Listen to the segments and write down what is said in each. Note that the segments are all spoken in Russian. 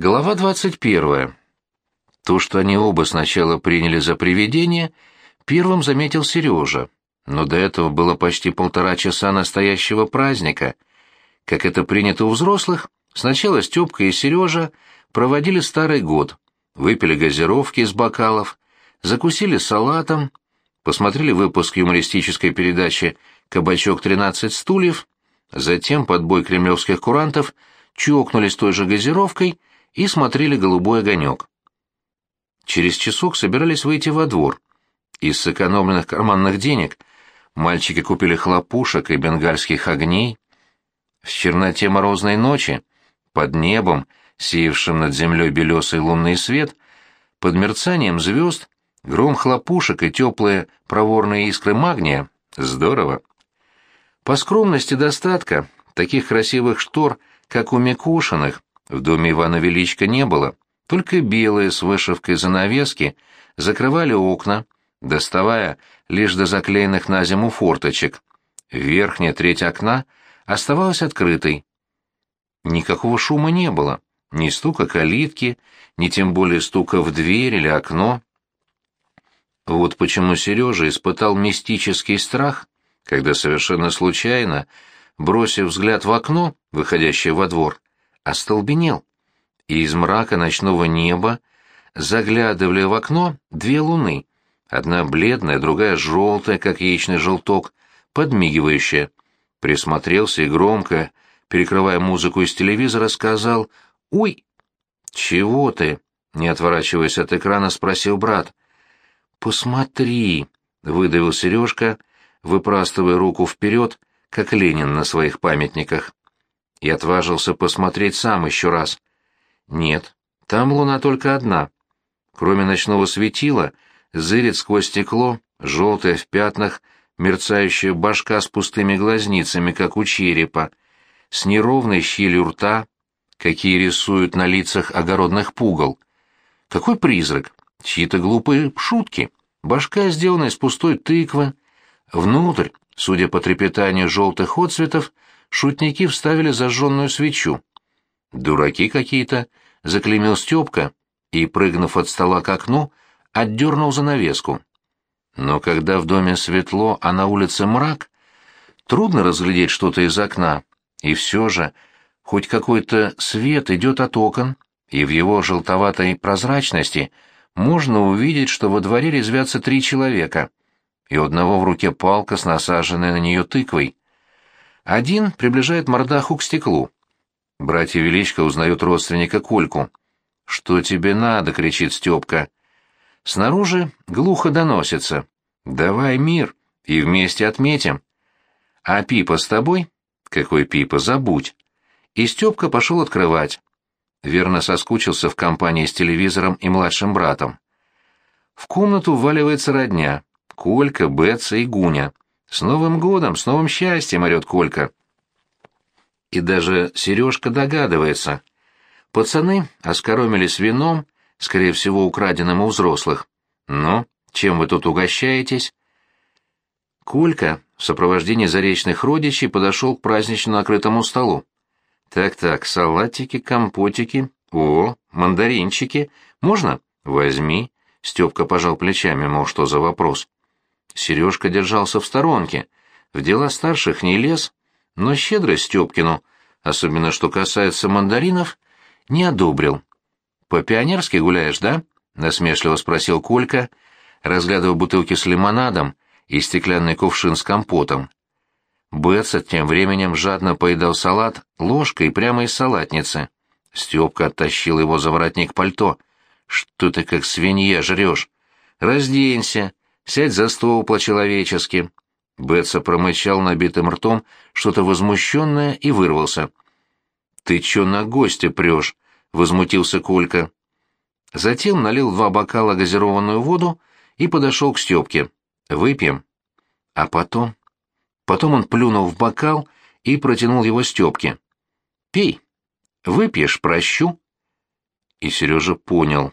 Глава 21. То, что они оба сначала приняли за привидение, первым заметил Сережа, но до этого было почти полтора часа настоящего праздника. Как это принято у взрослых, сначала Степка и Сережа проводили старый год, выпили газировки из бокалов, закусили салатом, посмотрели выпуск юмористической передачи «Кабачок 13 стульев», затем под бой кремлевских курантов чокнулись той же газировкой и смотрели голубой огонек. Через часок собирались выйти во двор. Из сэкономленных карманных денег мальчики купили хлопушек и бенгальских огней. В черноте морозной ночи, под небом, сеявшим над землей белесый лунный свет, под мерцанием звезд, гром хлопушек и теплые проворные искры магния — здорово. По скромности достатка, таких красивых штор, как у Микушиных, в доме Ивана Величко не было, только белые с вышивкой занавески закрывали окна, доставая лишь до заклеенных на зиму форточек. Верхняя треть окна оставалась открытой. Никакого шума не было, ни стука калитки, ни тем более стука в дверь или окно. Вот почему Сережа испытал мистический страх, когда совершенно случайно, бросив взгляд в окно, выходящее во двор, остолбенел, и из мрака ночного неба заглядывали в окно две луны, одна бледная, другая желтая, как яичный желток, подмигивающая. Присмотрелся и громко, перекрывая музыку из телевизора, сказал «Уй!» «Чего ты?» — не отворачиваясь от экрана, спросил брат. «Посмотри!» — выдавил Сережка, выпрастывая руку вперед, как Ленин на своих памятниках и отважился посмотреть сам еще раз. Нет, там луна только одна. Кроме ночного светила, зырит сквозь стекло, желтая в пятнах, мерцающая башка с пустыми глазницами, как у черепа, с неровной щелью рта, какие рисуют на лицах огородных пугал. Какой призрак? Чьи-то глупые шутки. Башка сделана из пустой тыквы. Внутрь, судя по трепетанию желтых отцветов, шутники вставили зажженную свечу. «Дураки какие-то», — заклеймил Степка и, прыгнув от стола к окну, отдернул занавеску. Но когда в доме светло, а на улице мрак, трудно разглядеть что-то из окна, и все же хоть какой-то свет идет от окон, и в его желтоватой прозрачности можно увидеть, что во дворе резвятся три человека, и у одного в руке палка с насаженной на нее тыквой. Один приближает мордаху к стеклу. Братья Величко узнают родственника Кольку. «Что тебе надо?» — кричит Степка. Снаружи глухо доносится. «Давай мир, и вместе отметим». «А Пипа с тобой?» «Какой Пипа? Забудь». И Степка пошел открывать. Верно соскучился в компании с телевизором и младшим братом. В комнату вваливается родня. Колька, Бетса и Гуня. «С Новым годом, с новым счастьем!» — орёт Колька. И даже Сережка догадывается. Пацаны оскоромились вином, скорее всего, украденным у взрослых. «Ну, чем вы тут угощаетесь?» Колька в сопровождении заречных родичей подошел к празднично накрытому столу. «Так-так, салатики, компотики, о, мандаринчики. Можно? Возьми». Степка пожал плечами, мол, что за вопрос. Сережка держался в сторонке, в дела старших не лез, но щедрость Степкину, особенно что касается мандаринов, не одобрил. «По-пионерски гуляешь, да?» — насмешливо спросил Колька, разглядывая бутылки с лимонадом и стеклянный кувшин с компотом. Бетса тем временем жадно поедал салат ложкой прямо из салатницы. Степка оттащил его за воротник пальто. «Что ты как свинья жрешь? Разденься, Сядь за стол по-человечески». Бетса промычал набитым ртом что-то возмущенное и вырвался. «Ты чё на гостя прёшь?» — возмутился Колька. Затем налил два бокала газированную воду и подошел к Стёпке. «Выпьем». А потом... Потом он плюнул в бокал и протянул его Стёпке. «Пей. Выпьешь, прощу». И Сережа понял.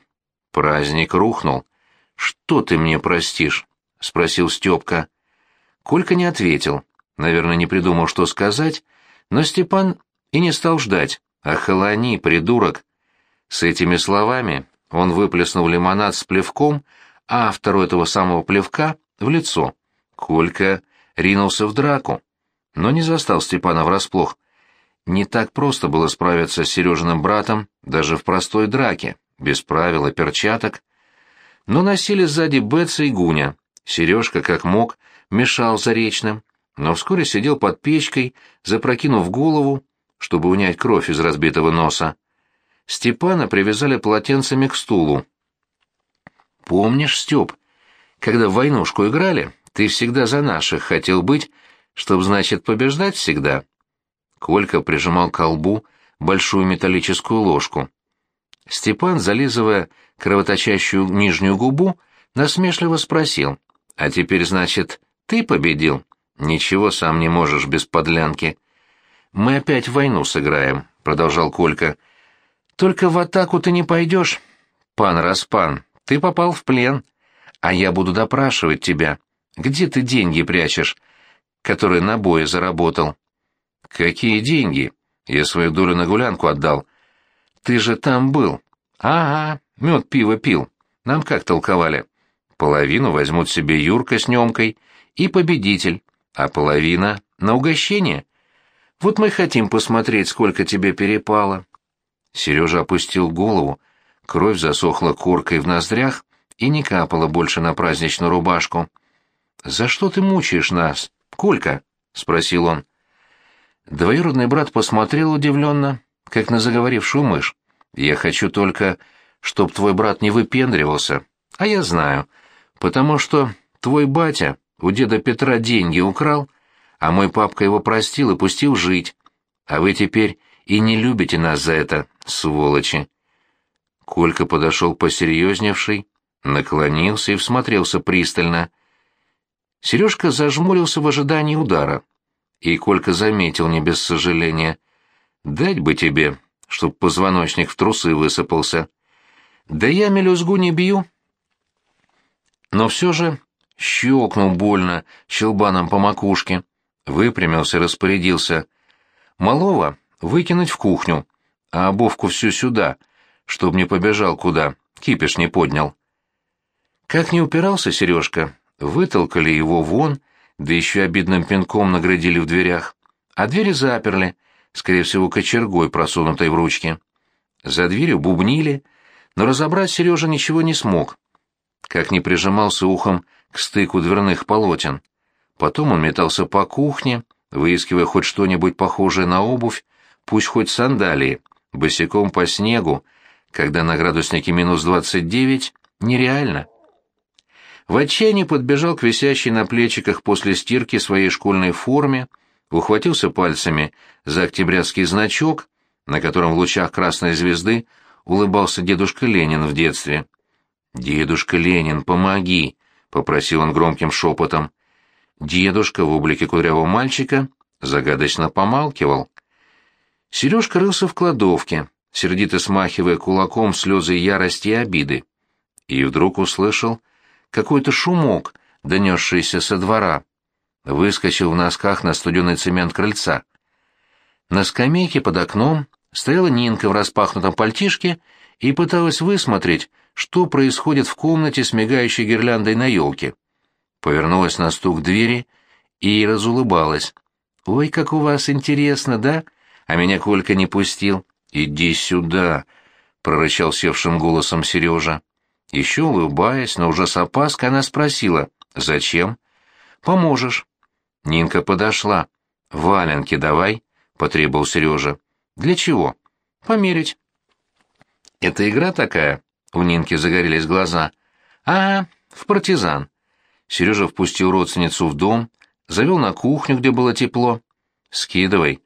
Праздник рухнул. «Что ты мне простишь?» — спросил Степка. Колька не ответил. Наверное, не придумал, что сказать, но Степан и не стал ждать. «Охолони, придурок!» С этими словами он выплеснул лимонад с плевком, а автору этого самого плевка — в лицо. Колька ринулся в драку, но не застал Степана врасплох. Не так просто было справиться с Сережиным братом даже в простой драке, без правил и перчаток. Но носили сзади Бетса и Гуня. Сережка, как мог, мешал Заречным, но вскоре сидел под печкой, запрокинув голову, чтобы унять кровь из разбитого носа. Степана привязали полотенцами к стулу. «Помнишь, Степ, когда в войнушку играли, ты всегда за наших хотел быть, чтоб, значит, побеждать всегда?» Колька прижимал к колбу большую металлическую ложку. Степан, зализывая кровоточащую нижнюю губу, насмешливо спросил, «А теперь, значит, ты победил?» «Ничего сам не можешь без подлянки». «Мы опять войну сыграем», — продолжал Колька. «Только в атаку ты не пойдешь. Пан Распан, ты попал в плен, а я буду допрашивать тебя. Где ты деньги прячешь, которые на бое заработал?» «Какие деньги? Я свою долю на гулянку отдал. Ты же там был. Ага, мед пиво пил. Нам как толковали? Половину возьмут себе Юрка с Немкой и победитель, а половина — на угощение. Вот мы хотим посмотреть, сколько тебе перепало». Сережа опустил голову, кровь засохла коркой в ноздрях и не капала больше на праздничную рубашку. «За что ты мучаешь нас, Колька?» — спросил он. Двоюродный брат посмотрел удивленно, как на заговорившую мышь. «Я хочу только, чтоб твой брат не выпендривался. А я знаю, потому что твой батя у деда Петра деньги украл, а мой папка его простил и пустил жить. А вы теперь и не любите нас за это, сволочи». Колька подошел посерьезневший, наклонился и всмотрелся пристально. Сережка зажмурился в ожидании удара. И Колька заметил не без сожаления. «Дать бы тебе, чтоб позвоночник в трусы высыпался. Да я мелюзгу не бью». Но все же щелкнул больно щелбаном по макушке, выпрямился, распорядился. «Малого выкинуть в кухню, а обувку всю сюда, чтоб не побежал куда, кипиш не поднял». Как не упирался Сережка, вытолкали его вон, да еще обидным пинком наградили в дверях, а двери заперли, скорее всего, кочергой, просунутой в ручки. За дверью бубнили, но разобрать Сережа ничего не смог, как не прижимался ухом к стыку дверных полотен. Потом он метался по кухне, выискивая хоть что-нибудь похожее на обувь, пусть хоть сандалии, босиком по снегу, когда на градуснике минус двадцать девять, нереально. В отчаянии подбежал к висящей на плечиках после стирки своей школьной форме, ухватился пальцами за октябрятский значок, на котором в лучах красной звезды улыбался дедушка Ленин в детстве. «Дедушка Ленин, помоги!» — попросил он громким шепотом. Дедушка в облике кудрявого мальчика загадочно помалкивал. Сережка рылся в кладовке, сердито смахивая кулаком слезы ярости и обиды. И вдруг услышал какой-то шумок, донесшийся со двора. Выскочил в носках на студеный цемент крыльца. На скамейке под окном стояла Нинка в распахнутом пальтишке и пыталась высмотреть, что происходит в комнате с мигающей гирляндой на елке. Повернулась на стук двери и разулыбалась. «Ой, как у вас интересно, да? А меня Колька не пустил. Иди сюда!» — прорычал севшим голосом Сережа. Еще улыбаясь, но уже с опаской, она спросила, «Зачем?» «Поможешь». Нинка подошла. «Валенки давай», — потребовал Сережа. «Для чего?» «Померить». «Это игра такая?» — у Нинки загорелись глаза. «А, в партизан». Сережа впустил родственницу в дом, завел на кухню, где было тепло. «Скидывай».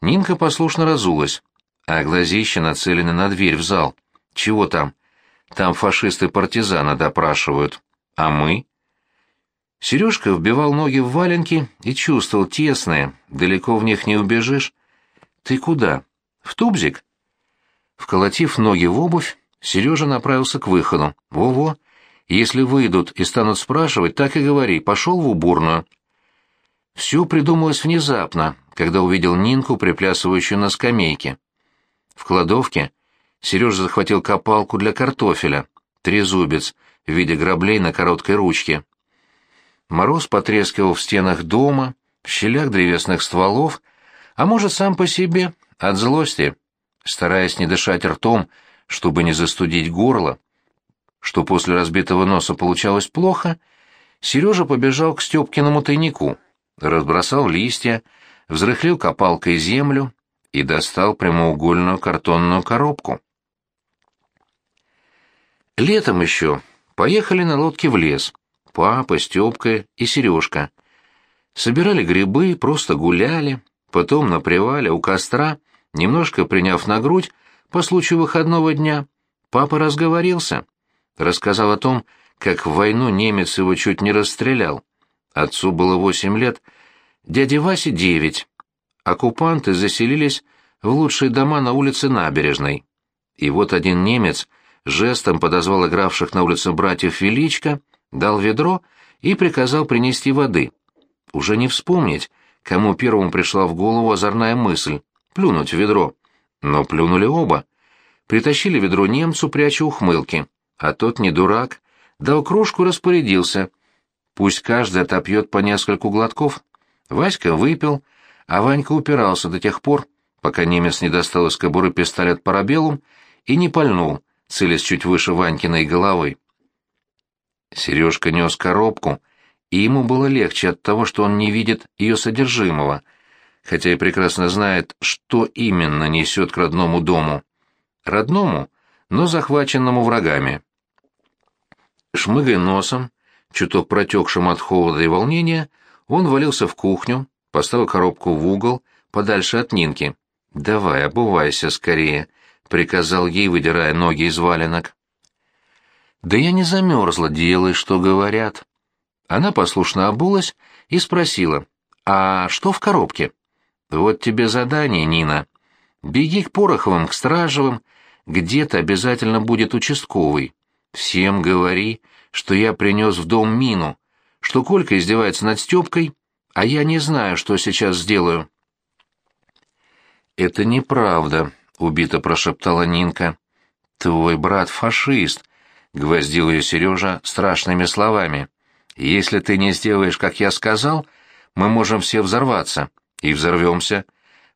Нинка послушно разулась, а глазища нацелены на дверь в зал. «Чего там?» Там фашисты-партизана допрашивают. А мы? Сережка вбивал ноги в валенки и чувствовал тесные, далеко в них не убежишь. Ты куда? В тубзик? Вколотив ноги в обувь, Сережа направился к выходу. Во-во. Если выйдут и станут спрашивать, так и говори, пошел в уборную. Все придумалось внезапно, когда увидел Нинку, приплясывающую на скамейке. В кладовке Сережа захватил копалку для картофеля, трезубец в виде граблей на короткой ручке. Мороз потрескивал в стенах дома, в щелях древесных стволов, а может, сам по себе, от злости, стараясь не дышать ртом, чтобы не застудить горло, что после разбитого носа получалось плохо, Сережа побежал к Степкиному тайнику, разбросал листья, взрыхлил копалкой землю и достал прямоугольную картонную коробку. Летом еще поехали на лодке в лес. Папа, Степка и Сережка. Собирали грибы, просто гуляли, потом на привале у костра, немножко приняв на грудь, по случаю выходного дня, папа разговорился. Рассказал о том, как в войну немец его чуть не расстрелял. Отцу было восемь лет, дяде Васе девять. Оккупанты заселились в лучшие дома на улице Набережной. И вот один немец жестом подозвал игравших на улице братьев Величко, дал ведро и приказал принести воды. Уже не вспомнить, кому первому пришла в голову озорная мысль — плюнуть в ведро. Но плюнули оба. Притащили ведро немцу, пряча ухмылки. А тот, не дурак, дал кружку распорядился. Пусть каждый отопьет по нескольку глотков. Васька выпил, а Ванька упирался до тех пор, пока немец не достал из кобуры пистолет парабеллум и не пальнул, целясь чуть выше Ванькиной головы. Сережка нес коробку, и ему было легче от того, что он не видит ее содержимого, хотя и прекрасно знает, что именно несет к родному дому. Родному, но захваченному врагами. Шмыгая носом, чуток протекшим от холода и волнения, он валился в кухню, поставил коробку в угол, подальше от Нинки. «Давай, обувайся скорее», — приказал ей, выдирая ноги из валенок. «Да я не замерзла, делай, что говорят». Она послушно обулась и спросила, «А что в коробке?» «Вот тебе задание, Нина. Беги к Пороховым, к Стражевым, где-то обязательно будет участковый. Всем говори, что я принес в дом мину, что Колька издевается над Степкой, а я не знаю, что сейчас сделаю». «Это неправда», — убито прошептала Нинка. «Твой брат фашист», — гвоздил ее Сережа страшными словами. «Если ты не сделаешь, как я сказал, мы можем все взорваться. И взорвемся.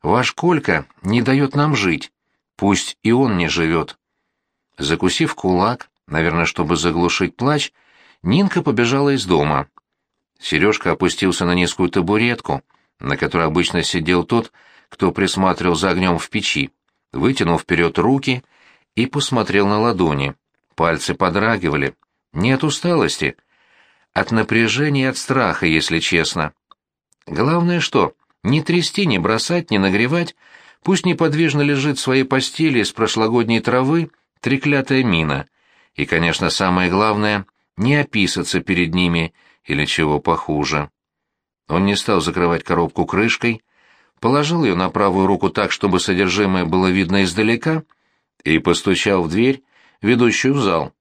Ваш Колька не дает нам жить. Пусть и он не живет». Закусив кулак, наверное, чтобы заглушить плач, Нинка побежала из дома. Сережка опустился на низкую табуретку, на которой обычно сидел тот, кто присматривал за огнем в печи, вытянул вперед руки и посмотрел на ладони. Пальцы подрагивали. Нет усталости. От напряжения и от страха, если честно. Главное что? Не трясти, не бросать, не нагревать. Пусть неподвижно лежит в своей постели из прошлогодней травы треклятая мина. И, конечно, самое главное — не описаться перед ними или чего похуже. Он не стал закрывать коробку крышкой, положил ее на правую руку так, чтобы содержимое было видно издалека, и постучал в дверь, ведущую в зал.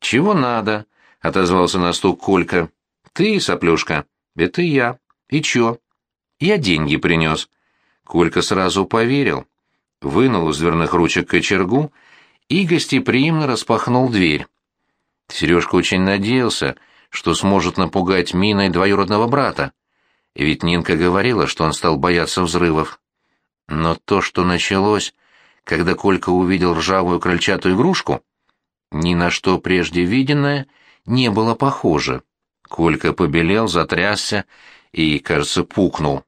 «Чего надо?» — отозвался на стук Колька. «Ты, соплюшка?» «Это я. И чё?» «Я деньги принёс». Колька сразу поверил. Вынул из дверных ручек кочергу и гостеприимно распахнул дверь. Сережка очень надеялся, что сможет напугать миной двоюродного брата. Ведь Нинка говорила, что он стал бояться взрывов. Но то, что началось, когда Колька увидел ржавую крольчатую игрушку, ни на что прежде виденное не было похоже. Колька побелел, затрясся и, кажется, пукнул.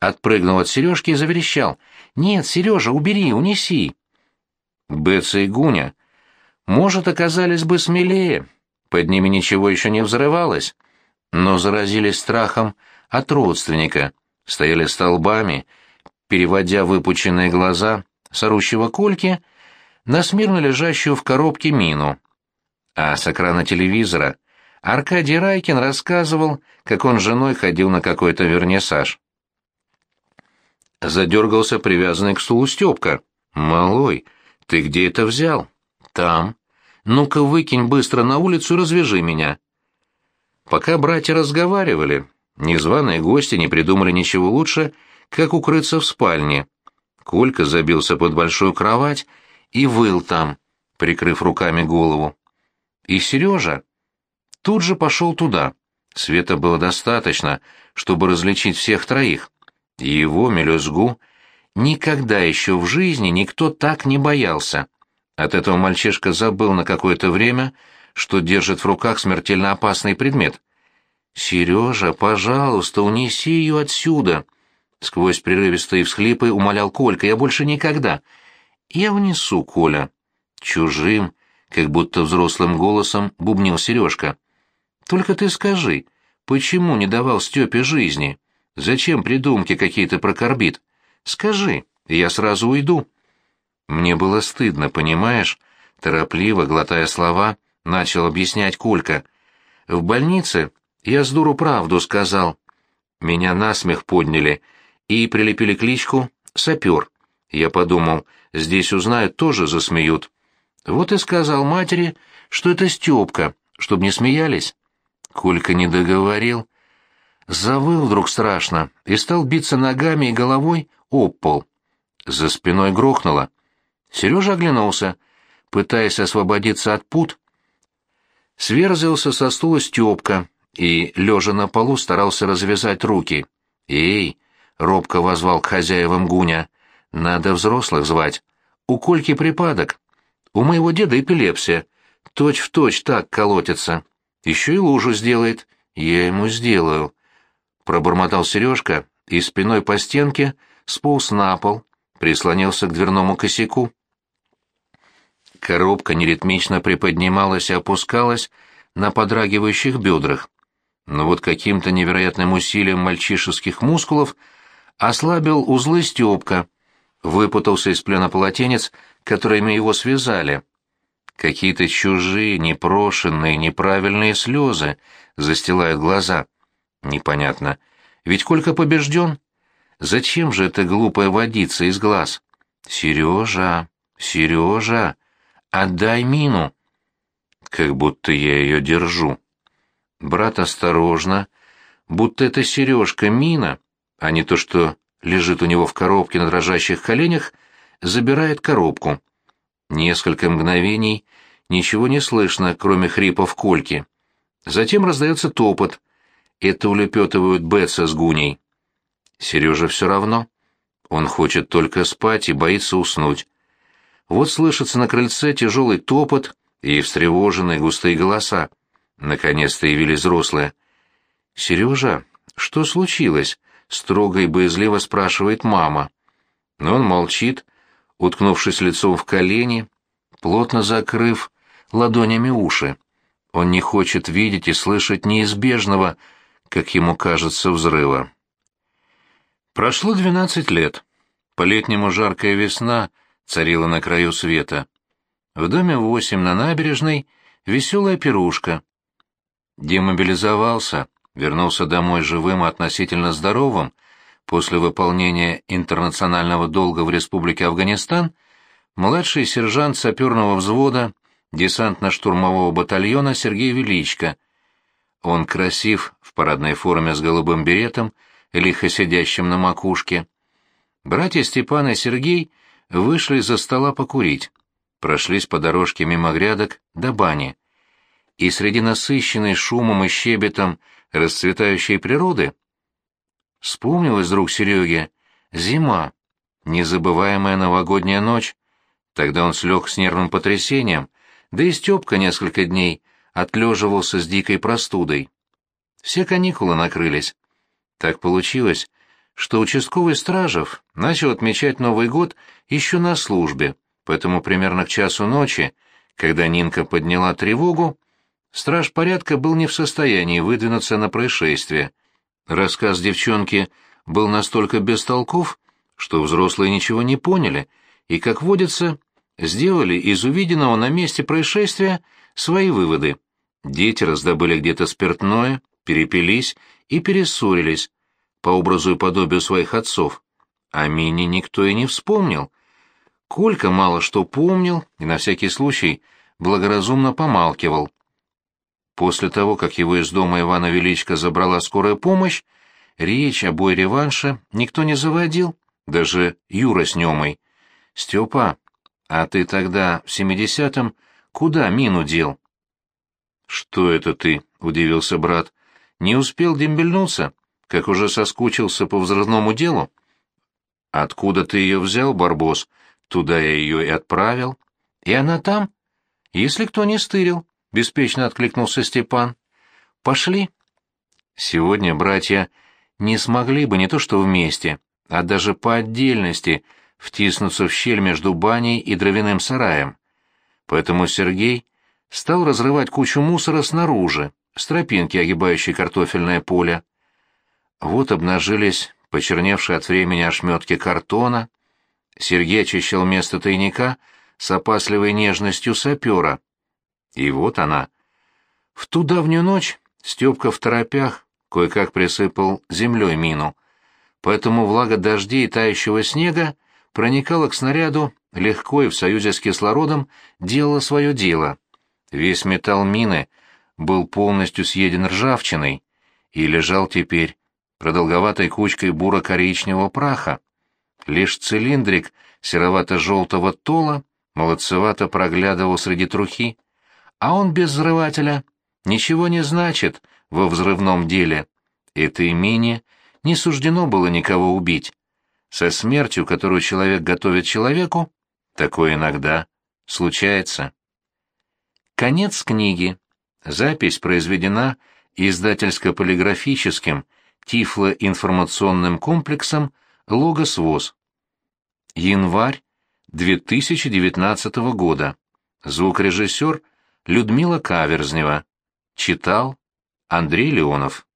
Отпрыгнул от Сережки и заверещал. «Нет, Сережа, убери, унеси!» Бетса и Гуня, может, оказались бы смелее, под ними ничего еще не взрывалось, но заразились страхом от родственника, стояли столбами, переводя выпученные глаза с орущего Кольки на смирно лежащую в коробке мину. А с экрана телевизора Аркадий Райкин рассказывал, как он с женой ходил на какой-то вернисаж. Задергался привязанный к стулу Степка. «Малой, ты где это взял?» «Там. Ну-ка выкинь быстро на улицу и развяжи меня». Пока братья разговаривали, незваные гости не придумали ничего лучше, как укрыться в спальне. Колька забился под большую кровать и выл там, прикрыв руками голову. И Сережа тут же пошел туда. Света было достаточно, чтобы различить всех троих. Его, мелюзгу, никогда еще в жизни никто так не боялся. От этого мальчишка забыл на какое-то время, что держит в руках смертельно опасный предмет. «Сережа, пожалуйста, унеси ее отсюда!» Сквозь прерывистые всхлипы умолял Колька. «Я больше никогда!» «Я внесу, Коля!» Чужим, как будто взрослым голосом бубнил Сережка. «Только ты скажи, почему не давал Степе жизни? Зачем придумки какие-то прокорбит? Скажи, я сразу уйду». Мне было стыдно, понимаешь? Торопливо, глотая слова, начал объяснять Колька. В больнице я с дуру правду сказал. Меня насмех подняли и прилепили кличку «Сапер». Я подумал, здесь узнают, тоже засмеют. Вот и сказал матери, что это Степка, чтоб не смеялись. Колька не договорил. Завыл вдруг страшно и стал биться ногами и головой об пол. За спиной грохнуло. Сережа оглянулся, пытаясь освободиться от пут. Сверзился со стула Степка и, лежа на полу, старался развязать руки. «Эй!» — робко возвал к хозяевам Гуня. «Надо взрослых звать. У Кольки припадок. У моего деда эпилепсия. Точь в точь так колотится. Еще и лужу сделает. Я ему сделаю». Пробормотал Сережка и спиной по стенке сполз на пол, прислонился к дверному косяку. Коробка неритмично приподнималась и опускалась на подрагивающих бедрах. Но вот каким-то невероятным усилием мальчишеских мускулов ослабил узлы Степка, выпутался из плена полотенец, которыми его связали. Какие-то чужие, непрошенные, неправильные слезы застилают глаза. Непонятно. Ведь Колька побежден. Зачем же эта глупая водица из глаз? Сережа, Сережа, Отдай мину. Как будто я ее держу. Брат осторожно, будто это сережка мина, а не то, что лежит у него в коробке на дрожащих коленях, забирает коробку. Несколько мгновений ничего не слышно, кроме хрипов кольки. Затем раздается топот. Это улепетывают Бетса с Гуней. Сережа все равно. Он хочет только спать и боится уснуть. Вот слышится на крыльце тяжелый топот и встревоженные густые голоса. Наконец-то явились взрослые. «Сережа, что случилось?» — строго и боязливо спрашивает мама. Но он молчит, уткнувшись лицом в колени, плотно закрыв ладонями уши. Он не хочет видеть и слышать неизбежного, как ему кажется, взрыва. Прошло двенадцать лет. По-летнему жаркая весна царила на краю света. В доме восемь на набережной веселая пирушка. Демобилизовался, вернулся домой живым и относительно здоровым после выполнения интернационального долга в Республике Афганистан младший сержант саперного взвода десантно-штурмового батальона Сергей Величко. Он красив в парадной форме с голубым беретом, лихо сидящим на макушке. Братья Степан и Сергей вышли из-за стола покурить, прошлись по дорожке мимо грядок до бани. И среди насыщенной шумом и щебетом расцветающей природы вспомнилась вдруг Сереге зима, незабываемая новогодняя ночь. Тогда он слег с нервным потрясением, да и Степка несколько дней отлеживался с дикой простудой. Все каникулы накрылись. Так получилось, что участковый Стражев начал отмечать Новый год еще на службе, поэтому примерно к часу ночи, когда Нинка подняла тревогу, страж порядка был не в состоянии выдвинуться на происшествие. Рассказ девчонки был настолько бестолков, что взрослые ничего не поняли и, как водится, сделали из увиденного на месте происшествия свои выводы. Дети раздобыли где-то спиртное, перепились и перессорились, по образу и подобию своих отцов. О Мине никто и не вспомнил. Колька мало что помнил и на всякий случай благоразумно помалкивал. После того, как его из дома Ивана Величко забрала скорая помощь, речь о бой-реванше никто не заводил, даже Юра с Немой. «Степа, А ты тогда, в семидесятом, куда мину дел? Что это ты? удивился брат. Не успел дембельнуться, как уже соскучился по взрывному делу? Откуда ты ее взял, Барбос? Туда я ее и отправил. И она там? Если кто не стырил, беспечно откликнулся Степан. Пошли. Сегодня братья не смогли бы не то что вместе, а даже по отдельности втиснуться в щель между баней и дровяным сараем. Поэтому Сергей стал разрывать кучу мусора снаружи, с тропинки, огибающей картофельное поле. Вот обнажились почерневшие от времени ошметки картона. Сергей очищал место тайника с опасливой нежностью сапера. И вот она. В ту давнюю ночь Степка в торопях кое-как присыпал землей мину, поэтому влага дождей и тающего снега проникала к снаряду легко и в союзе с кислородом делала свое дело. Весь металл мины был полностью съеден ржавчиной и лежал теперь продолговатой кучкой буро-коричневого праха. Лишь цилиндрик серовато-желтого тола молодцевато проглядывал среди трухи, а он без взрывателя ничего не значит во взрывном деле. Этой мине не суждено было никого убить. Со смертью, которую человек готовит человеку, такое иногда случается. Конец книги. Запись произведена издательско-полиграфическим тифлоинформационным комплексом «Логос ВОЗ». Январь 2019 года. Звукорежиссер Людмила Каверзнева. Читал Андрей Леонов.